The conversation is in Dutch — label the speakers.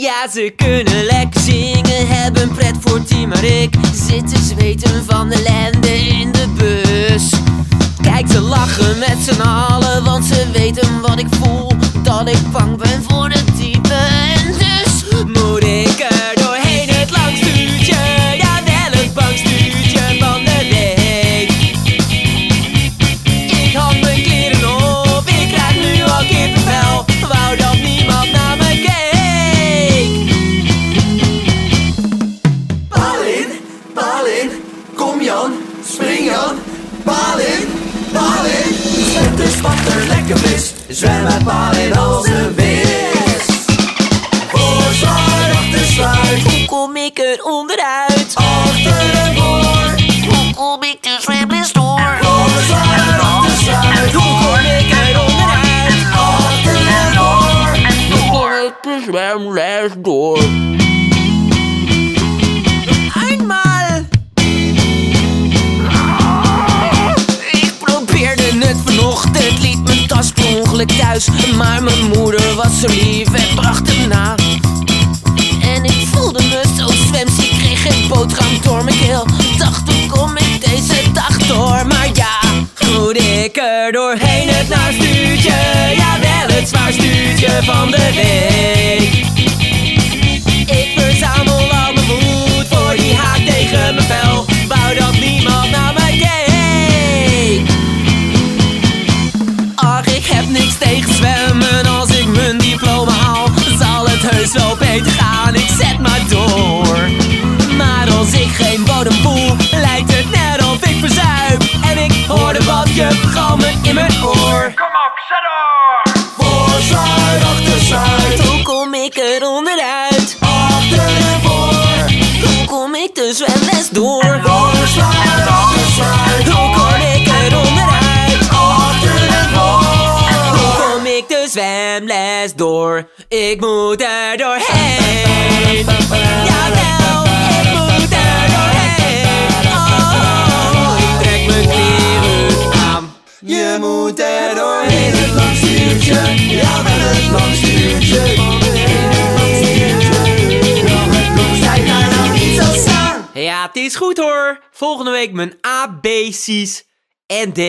Speaker 1: Ja, ze kunnen lekker zingen, hebben pret voor team, maar ik zit te zweten van de ellende in de bus. Kijk, ze lachen met z'n allen, want ze weten wat ik voel. Dat ik bang ben voor
Speaker 2: Jan, spring Jan. Palin, Palin, zwem de spatter lekker vis. Zwem met Palin als een vis. Voorzwaai, achtersluit,
Speaker 1: Hoe kom ik er onderuit?
Speaker 2: achter en voor.
Speaker 1: Hoe kom ik de zwemles door?
Speaker 2: Voorzwaai, achtersluit,
Speaker 1: Hoe kom ik er onderuit?
Speaker 2: achter en voor.
Speaker 1: Hoe kom ik de zwemles door? Thuis. Maar mijn moeder was zo lief en bracht hem na. En ik voelde me zo zwemziek, kreeg geen boterham door mijn keel. Dacht, hoe kom ik deze dag door? Maar ja, moet ik er doorheen het naarstuurtje? Ja, wel het zwaarstuurtje van de week. Je galmen in mijn oor.
Speaker 3: Kom op, zet door!
Speaker 2: Achtersluit,
Speaker 1: Hoe kom ik er onderuit?
Speaker 2: achter en voor.
Speaker 1: Hoe kom ik de zwemles door?
Speaker 2: Voorzwaai, achtersluit,
Speaker 1: Hoe kom ik er onderuit?
Speaker 2: achter en voor.
Speaker 1: Hoe kom ik de zwemles door? Ik moet er doorheen. Is goed hoor. Volgende week mijn A, B, C's en D.